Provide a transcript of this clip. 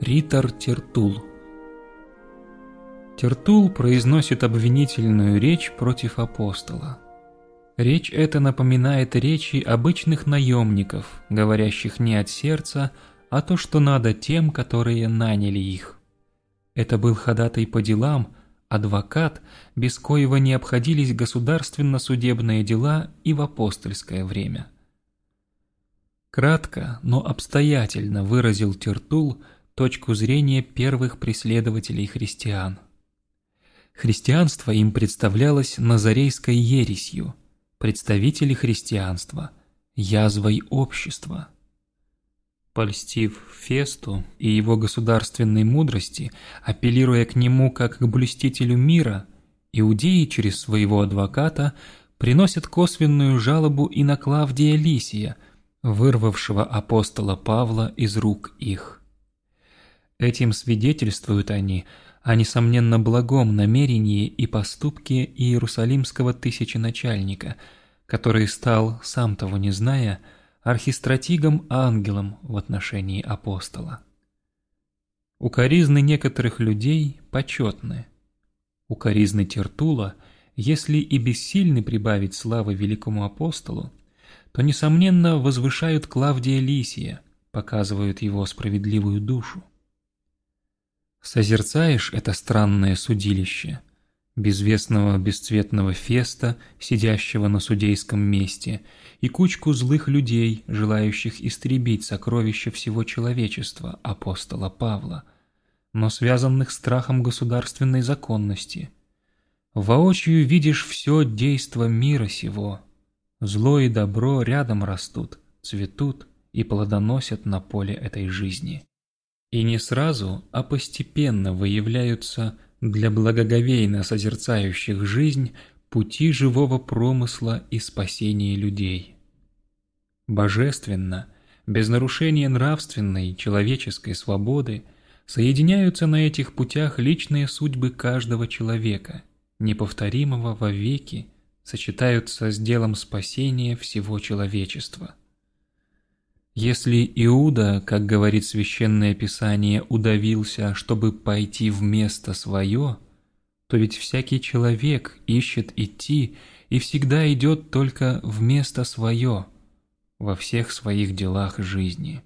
Ритор Тертул Тертул произносит обвинительную речь против апостола. Речь эта напоминает речи обычных наемников, говорящих не от сердца, а то, что надо тем, которые наняли их. Это был ходатай по делам, адвокат, без коего не обходились государственно-судебные дела и в апостольское время. Кратко, но обстоятельно выразил Тертул точку зрения первых преследователей христиан. Христианство им представлялось назарейской ересью, представители христианства – язвой общества. Польстив Фесту и его государственной мудрости, апеллируя к нему как к блюстителю мира, иудеи через своего адвоката приносят косвенную жалобу и на Клавдия Лисия, вырвавшего апостола Павла из рук их. Этим свидетельствуют они о несомненно благом намерении и поступке иерусалимского тысяченачальника, который стал, сам того не зная, архистратигом-ангелом в отношении апостола. Укоризны некоторых людей почетны. Укоризны Тертула, если и бессильны прибавить славы великому апостолу, то, несомненно, возвышают Клавдия Лисия, показывают его справедливую душу. Созерцаешь это странное судилище, безвестного бесцветного феста, сидящего на судейском месте, и кучку злых людей, желающих истребить сокровища всего человечества апостола Павла, но связанных страхом государственной законности. Воочию видишь все действо мира сего. Зло и добро рядом растут, цветут и плодоносят на поле этой жизни. И не сразу, а постепенно выявляются для благоговейно созерцающих жизнь пути живого промысла и спасения людей. Божественно, без нарушения нравственной человеческой свободы, соединяются на этих путях личные судьбы каждого человека, неповторимого вовеки, сочетаются с делом спасения всего человечества. Если Иуда, как говорит Священное Писание, удавился, чтобы пойти в место свое, то ведь всякий человек ищет идти и всегда идет только в место свое во всех своих делах жизни.